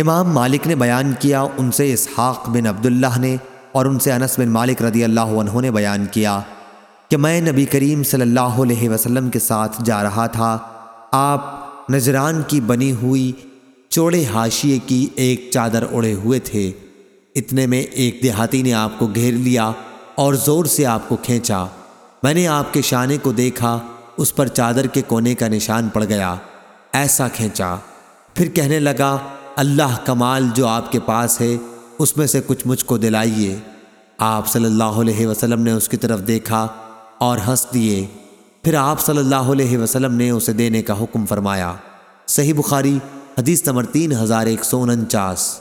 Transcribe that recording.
امام مالک نے بیان کیا، ان سے اسحاق بن عبداللہ نے اور ان سے انس بن مالک رضی اللہ عنہ نے بیان کیا کہ میں نبی کریم صلی اللہ علیہ وسلم کے ساتھ جا رہا تھا۔ آپ نجران کی بنی ہوئی چوڑے حاشیے کی ایک چادر اڑے ہوئے تھے۔ اتنے میں ایک دیہاتی نے آپ کو گھیر لیا اور زور سے آپ کو کھینچا۔ میں نے آپ کے شانے کو دیکھا، اس پر چادر کے کونے کا نشان پڑ گیا، ایسا کھینچا۔ پھر کہنے لگا اللہ کمال جو آپ کے پاس ہے، اس میں سے کچھ مجھ کو دلائیے۔ آپ صلی اللہ علیہ وسلم نے اس کی طرف دیکھا اور ہنس دیے۔ پھر آپ صلی اللہ علیہ وسلم نے اسے دینے کا حکم فرمایا۔ صحیح بخاری، حدیث نمبر تین ہزار ایک سو انچاس۔